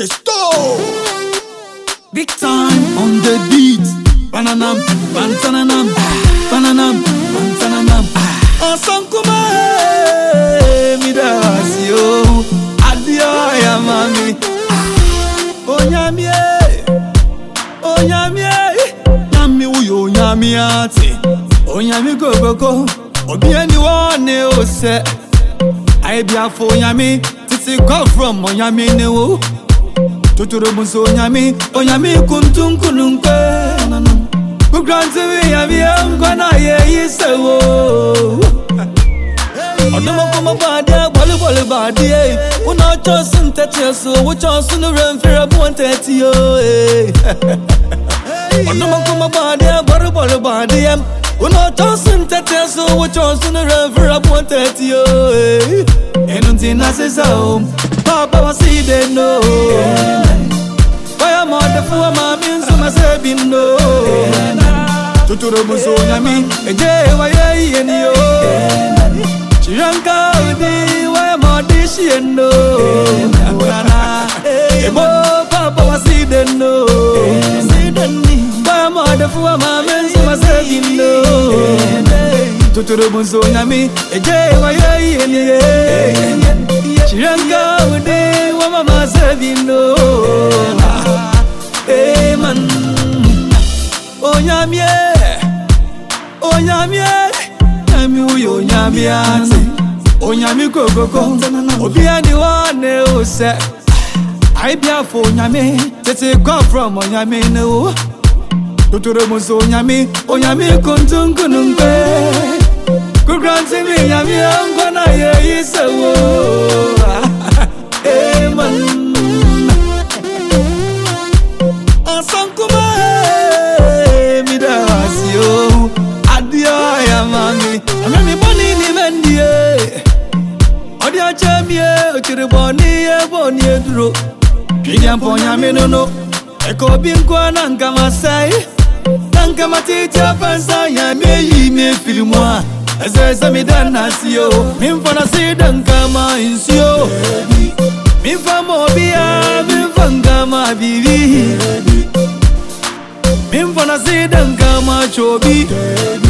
Testo. Big time on the beat. Bananam, bantananam, bananam, bantananam. Asankuma midasio. Adio ya mami. Onyamie, onyamie. Nyami e, e. uyo onyami ati. Onyami gogoko. Obieni wane ose. Aibiafo onyami. Titi go from onyami newo totoro bu nso onyame onyame kuntunkunu nkwe kukura ntumi yabiya nkwa na yeyi sewo ọdọmọkọmọ baadi agbọlibọli baadi ye wọnà ọjọ sùn tẹtí ẹsùn owó jọ sùn rẹ nfẹrẹ bọ tẹtí o ọdọmọkọmọ baadi agbọlibọli baadi ye wọnà ọjọ sùn tẹtí ẹsùn owó jọ sùn rẹ nfẹrẹ bọ tẹtí o ẹnu tí n na sísá o. papa wasibe no Baya mwate fuwa mami nsuma sebi no Tuturo mwuzo nyami Eje wa yei eniyo Chiranka udi Baya mwate shi eno Emo papa wasibe no Baya mwate fuwa mami nsuma sebi no Tuturo mwuzo nyami Eje wa yei eniyo Chirangaune wama mazevino Eman Onyamye Onyamye Nyami uyo onyamye ati Onyami kokoko Obia ni wane ose Aibia fo onyame Tete kwa from ne onyame no Tuturu muso onyame Onyame kuntunkunumpe Kukrantimi nyami ongwana ye chiri boni ye boni eduro pidia mponya minono eko bi nkwa na nkama sai na nkama titi afansa ya meyi mefili mua ezeze midana sio mimfana sida nkama insio mimfa mobia mimfa nkama bibi mimfana sida nkama chobi Baby.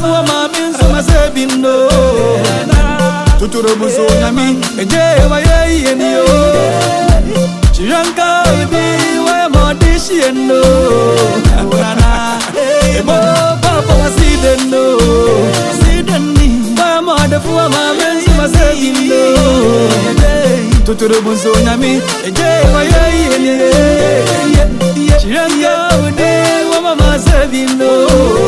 fuwa mabinzu masebindo tuturobuzunami ejeyebayeyeniyo ciankaibi waya e modisiyendo tuturubuzunami ejeyebayeyeniyo ciankaibi wama masebindo